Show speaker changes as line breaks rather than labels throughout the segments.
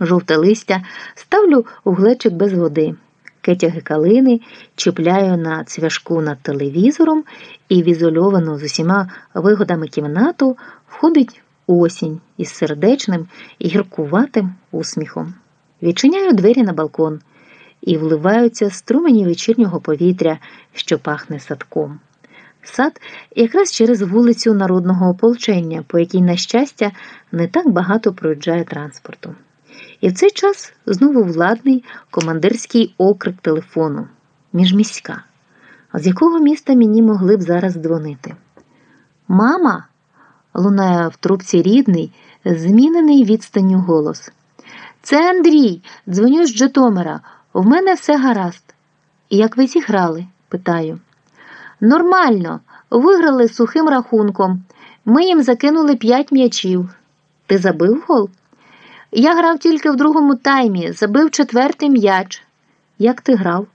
жовте листя, ставлю у глечик без води. Кетяги калини чіпляю на цвяшку над телевізором і в ізольовану з усіма вигодами кімнату входить осінь із сердечним і гіркуватим усміхом. Відчиняю двері на балкон і вливаються струмені вечірнього повітря, що пахне садком. Сад якраз через вулицю народного ополчення, по якій, на щастя, не так багато проїжджає транспорту. І в цей час знову владний командирський окрик телефону міжміська. З якого міста мені могли б зараз дзвонити? Мама. лунає в трубці рідний, змінений відстанню голос. Це Андрій, дзвоню з Житомира. В мене все гаразд. Як ви зіграли? питаю. Нормально, виграли сухим рахунком. Ми їм закинули п'ять м'ячів. Ти забив гол? Я грав тільки в другому таймі, забив четвертий м'яч. Як ти грав?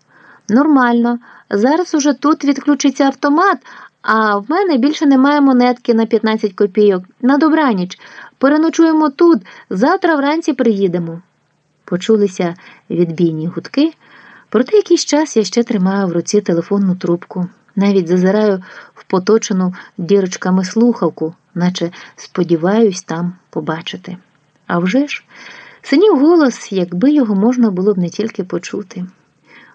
Нормально. Зараз уже тут відключиться автомат, а в мене більше немає монетки на 15 копійок. На добраніч. Переночуємо тут, завтра вранці приїдемо. Почулися відбійні гудки, проте якийсь час я ще тримаю в руці телефонну трубку. Навіть зазираю в поточену дірочками слухавку, наче сподіваюсь там побачити. А вже ж, синів голос, якби його можна було б не тільки почути.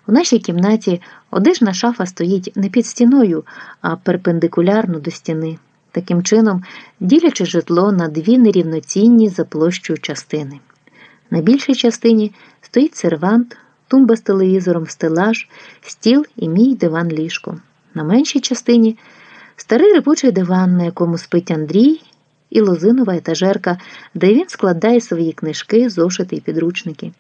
У нашій кімнаті одежна шафа стоїть не під стіною, а перпендикулярно до стіни, таким чином ділячи житло на дві нерівноцінні за площою частини. На більшій частині стоїть сервант, тумба з телевізором, стелаж, стіл і мій диван ліжко. На меншій частині старий рипучий диван, на якому спить Андрій, і лозинова етажерка, де він складає свої книжки, зошити і підручники.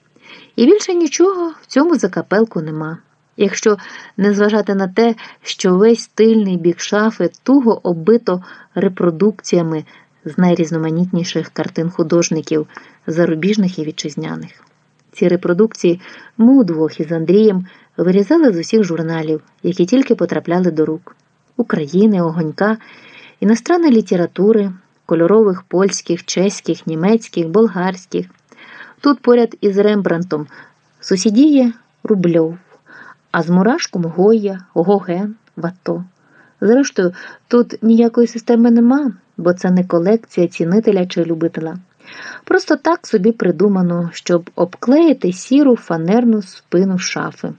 І більше нічого в цьому закапелку нема. Якщо не зважати на те, що весь тильний бік шафи туго оббито репродукціями з найрізноманітніших картин художників, зарубіжних і вітчизняних. Ці репродукції ми удвох із Андрієм вирізали з усіх журналів, які тільки потрапляли до рук України, огонька, іностранної літератури, кольорових польських, чеських, німецьких, болгарських. Тут поряд із Рембрантом сусідіє Рубльов, а з Мурашком Гоя, Гоген, Вато. Зрештою, тут ніякої системи нема, бо це не колекція цінителя чи любителя. Просто так собі придумано, щоб обклеїти сіру фанерну спину шафи.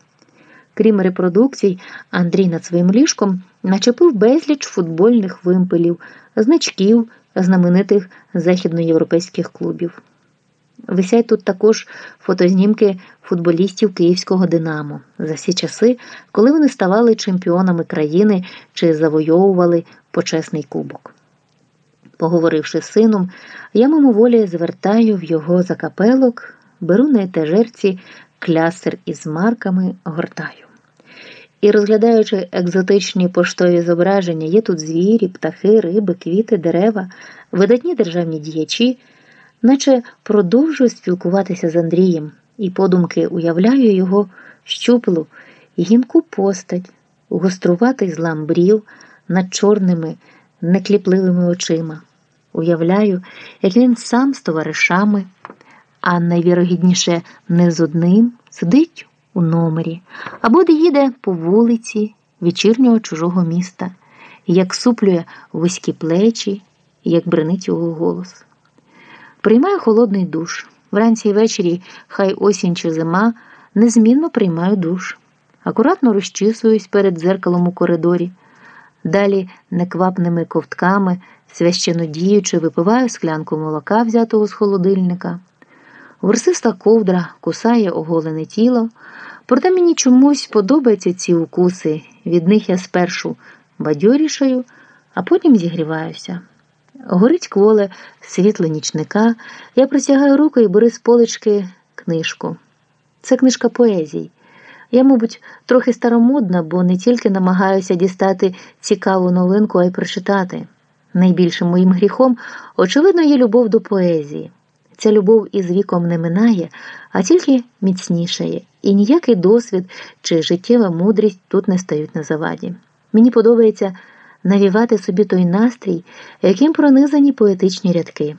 Крім репродукцій, Андрій над своїм ліжком начепив безліч футбольних вимпелів, значків знаменитих західноєвропейських клубів. Висять тут також фотознімки футболістів київського Динамо за всі часи, коли вони ставали чемпіонами країни чи завойовували почесний кубок. Поговоривши з сином, я мимоволі звертаю в його закапелок, беру на етажерці клясер із марками, гортаю. І, розглядаючи екзотичні поштові зображення, є тут звірі, птахи, риби, квіти, дерева, видатні державні діячі, наче продовжую спілкуватися з Андрієм і подумки уявляю його щуплу гінку постать, гоструватий злам брів над чорними, некліпливими очима. Уявляю, як він сам з товаришами, а найвірогідніше не з одним, сидить у номері або де їде по вулиці вечірнього чужого міста, як суплює вузькі плечі, як бренить його голос. Приймаю холодний душ. Вранці і ввечері, хай осінь чи зима, незмінно приймаю душ. Акуратно розчісуюсь перед дзеркалом у коридорі. Далі неквапними ковтками, священно діючи, випиваю склянку молока, взятого з холодильника. Ворсиста ковдра кусає оголене тіло, проте мені чомусь подобаються ці укуси. Від них я спершу бадьорішаю, а потім зігріваюся. Горить кволе світло нічника, я протягаю руку і беру з полички книжку. Це книжка поезій. Я, мабуть, трохи старомодна, бо не тільки намагаюся дістати цікаву новинку, а й прочитати. Найбільшим моїм гріхом, очевидно, є любов до поезії. Ця любов із віком не минає, а тільки міцнішає, і ніякий досвід чи життєва мудрість тут не стають на заваді. Мені подобається навівати собі той настрій, яким пронизані поетичні рядки.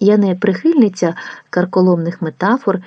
Я не прихильниця карколомних метафор